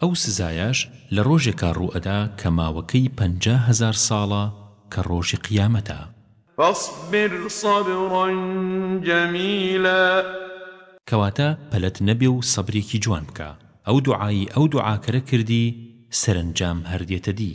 ئەو سزایەش لە ڕۆژێکا ڕووئەدا کە ماوەکەی پەنجا هەزار ساڵە کە ڕۆژی قیامەتە. فاصبر صبرا جمیلا. کەواتە پەلەت نەبێ و سەبرێکی جوان بکە. ئەو دوعایەی ئەو دوعاکەرە کردی سەرەنجام هەر دێتە دی.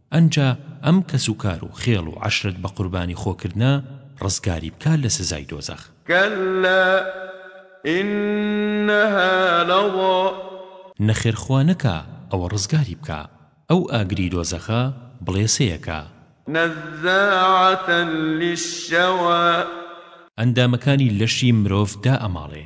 ئەنجا ئەم کەس و کار و خێڵ و عەشرەت بە قوربانی خۆ کردنە ڕزگاری بکا لە سزای دۆزەخ. کلا انها لظی. نەخێر خوا نەکا ئەوە ڕزگاری بکا، ئەو ئاگری دۆزەخە بڵێسەیەکە. نزاعە للشوی. ئەندامەکانی لەشی مرۆڤ دائەماڵێ،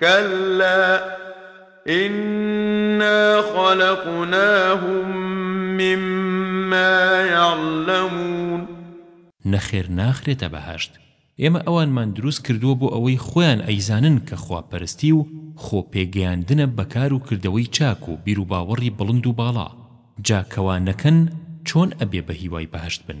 کەللا ئینا خەلەقناهم مما یعلمون. نەخێر ناخرێتە بەهەشت، ئێمە ئەوانمان دروست کردووە بۆ ئەوەی خۆیان ئەیزانن کە خوا پەرستی و خۆ پێگەیاندنە بە کار و کردەوەی چاک و بیروباوەڕی بڵند و باڵا، جا کەوا نەکەن چۆن ئەبێ بە هیوای بەهەشت بن؟